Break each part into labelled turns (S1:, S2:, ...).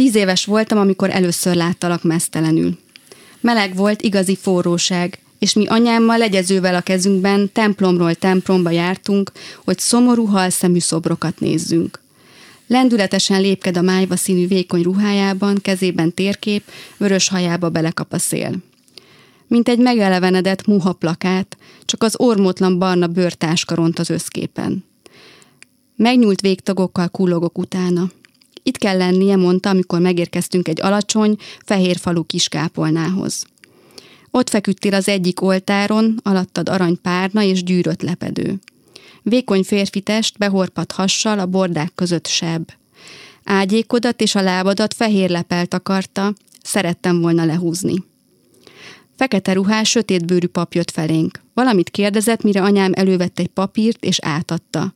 S1: Tíz éves voltam, amikor először láttalak mesztelenül. Meleg volt, igazi forróság, és mi anyámmal legyezővel a kezünkben templomról templomba jártunk, hogy szomorú halszemű szobrokat nézzünk. Lendületesen lépked a májva színű vékony ruhájában, kezében térkép, vörös hajába belekap a szél. Mint egy megelevenedett muha plakát, csak az ormótlan barna bőrtáska ront az összképen. Megnyúlt végtagokkal kullogok utána. Itt kell lennie, mondta, amikor megérkeztünk egy alacsony, fehér falu kiskápolnához. Ott feküdtél az egyik oltáron, alattad aranypárna és gyűrött lepedő. Vékony férfi test behorpat hassal a bordák között seb. Ágyékodat és a lábadat fehér lepelt akarta, szerettem volna lehúzni. Fekete ruhás, sötétbőrű pap jött felénk. Valamit kérdezett, mire anyám elővette egy papírt és átadta.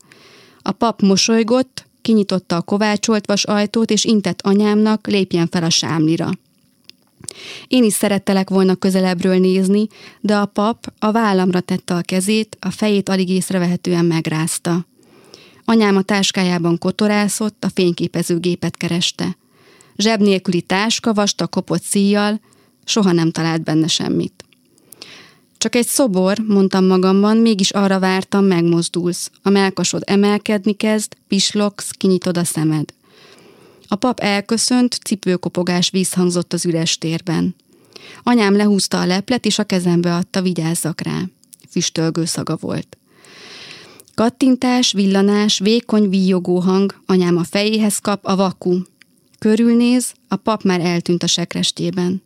S1: A pap mosolygott, kinyitotta a kovácsolt vas ajtót, és intett anyámnak, lépjen fel a sámlira. Én is szerettelek volna közelebbről nézni, de a pap a vállamra tette a kezét, a fejét alig észrevehetően megrázta. Anyám a táskájában kotorászott, a fényképezőgépet kereste. Zseb nélküli táska, vastag kopott szíjjal, soha nem talált benne semmit. Csak egy szobor, mondtam magamban, mégis arra vártam, megmozdulsz. A melkasod emelkedni kezd, pislogsz, kinyitod a szemed. A pap elköszönt, cipőkopogás vízhangzott az üres térben. Anyám lehúzta a leplet, és a kezembe adta, vigyázzak rá. Füstölgő szaga volt. Kattintás, villanás, vékony, víjogó hang, anyám a fejéhez kap, a vaku. Körülnéz, a pap már eltűnt a sekrestjében.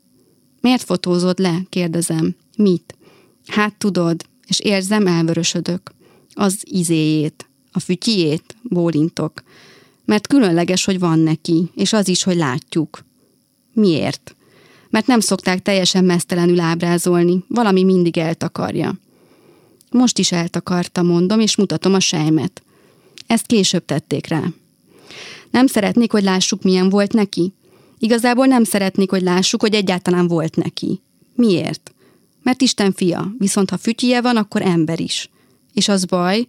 S1: Miért fotózod le? kérdezem. Mit? Hát tudod, és érzem, elvörösödök. Az izéjét, a fütyjét, bólintok mert különleges, hogy van neki, és az is, hogy látjuk. Miért? Mert nem szokták teljesen mesztelenül ábrázolni, valami mindig eltakarja. Most is eltakarta, mondom, és mutatom a sejmet. Ezt később tették rá. Nem szeretnék, hogy lássuk, milyen volt neki. Igazából nem szeretnék, hogy lássuk, hogy egyáltalán volt neki. Miért? Mert Isten fia, viszont ha fütyije van, akkor ember is. És az baj,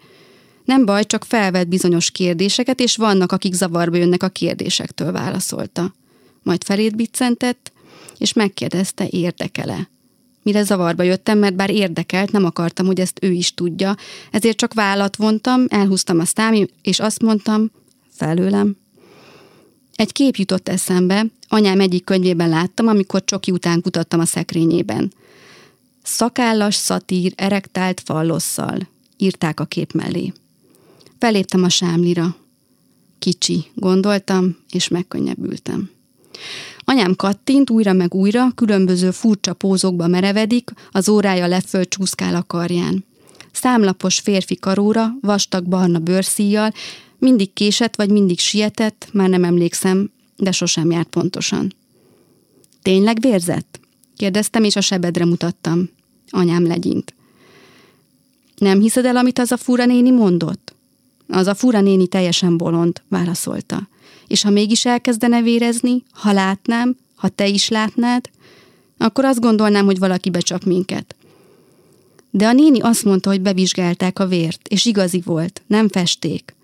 S1: nem baj, csak felvet bizonyos kérdéseket, és vannak, akik zavarba jönnek a kérdésektől, válaszolta. Majd felét biccentett, és megkérdezte, érdekele. Mire zavarba jöttem, mert bár érdekelt, nem akartam, hogy ezt ő is tudja, ezért csak vállat vontam, elhúztam a sztámi, és azt mondtam, felőlem. Egy kép jutott eszembe, anyám egyik könyvében láttam, amikor csoki után kutattam a szekrényében. Szakállas szatír erektált fallosszal, írták a kép mellé. Beléptem a sámlira. Kicsi, gondoltam, és megkönnyebbültem. Anyám kattint újra meg újra, különböző furcsa pózokba merevedik, az órája leföl csúszkál a karján. Számlapos férfi karóra, vastag barna bőrszíjjal, mindig késett vagy mindig sietett, már nem emlékszem, de sosem járt pontosan. Tényleg vérzett? Kérdeztem, és a sebedre mutattam. Anyám legyint. Nem hiszed el, amit az a fura néni mondott? Az a fura néni teljesen bolond, válaszolta. És ha mégis elkezdene vérezni, ha látnám, ha te is látnád, akkor azt gondolnám, hogy valaki becsap minket. De a néni azt mondta, hogy bevizsgálták a vért, és igazi volt, nem festék.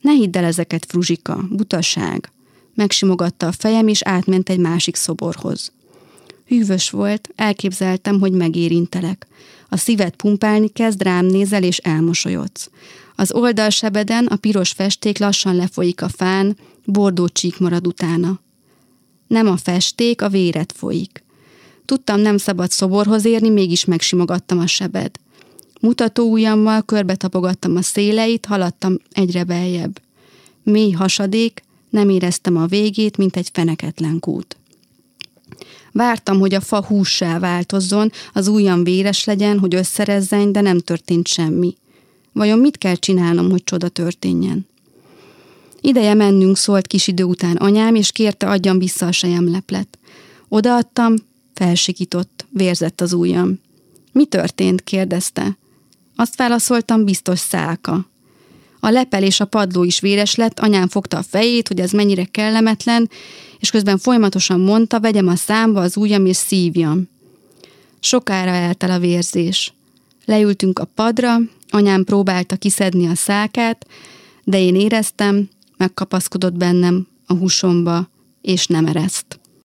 S1: Ne hidd el ezeket, Fruzsika, butaság. Megsimogatta a fejem, és átment egy másik szoborhoz. Hűvös volt, elképzeltem, hogy megérintelek. A szívet pumpálni kezd, rám nézel, és elmosolyodsz. Az oldalsebeden a piros festék lassan lefolyik a fán, bordó csík marad utána. Nem a festék, a véret folyik. Tudtam, nem szabad szoborhoz érni, mégis megsimogattam a sebed. Mutató ujjammal körbe tapogattam a széleit, haladtam egyre beljebb. Mély hasadék, nem éreztem a végét, mint egy feneketlen kút. Vártam, hogy a fa hússá változzon, az ujjam véres legyen, hogy összerezzen, de nem történt semmi. Vajon mit kell csinálnom, hogy csoda történjen? Ideje mennünk, szólt kis idő után anyám, és kérte adjam vissza a sejemleplet. Odaadtam, felsikított, vérzett az ujjam. Mi történt? kérdezte. Azt válaszoltam, biztos szálka. A lepel és a padló is véres lett, anyám fogta a fejét, hogy ez mennyire kellemetlen, és közben folyamatosan mondta, vegyem a számba az ujjam és szívjam. Sokára eltel a vérzés. Leültünk a padra, anyám próbálta kiszedni a szákát, de én éreztem, megkapaszkodott bennem a húsomba, és nem ereszt.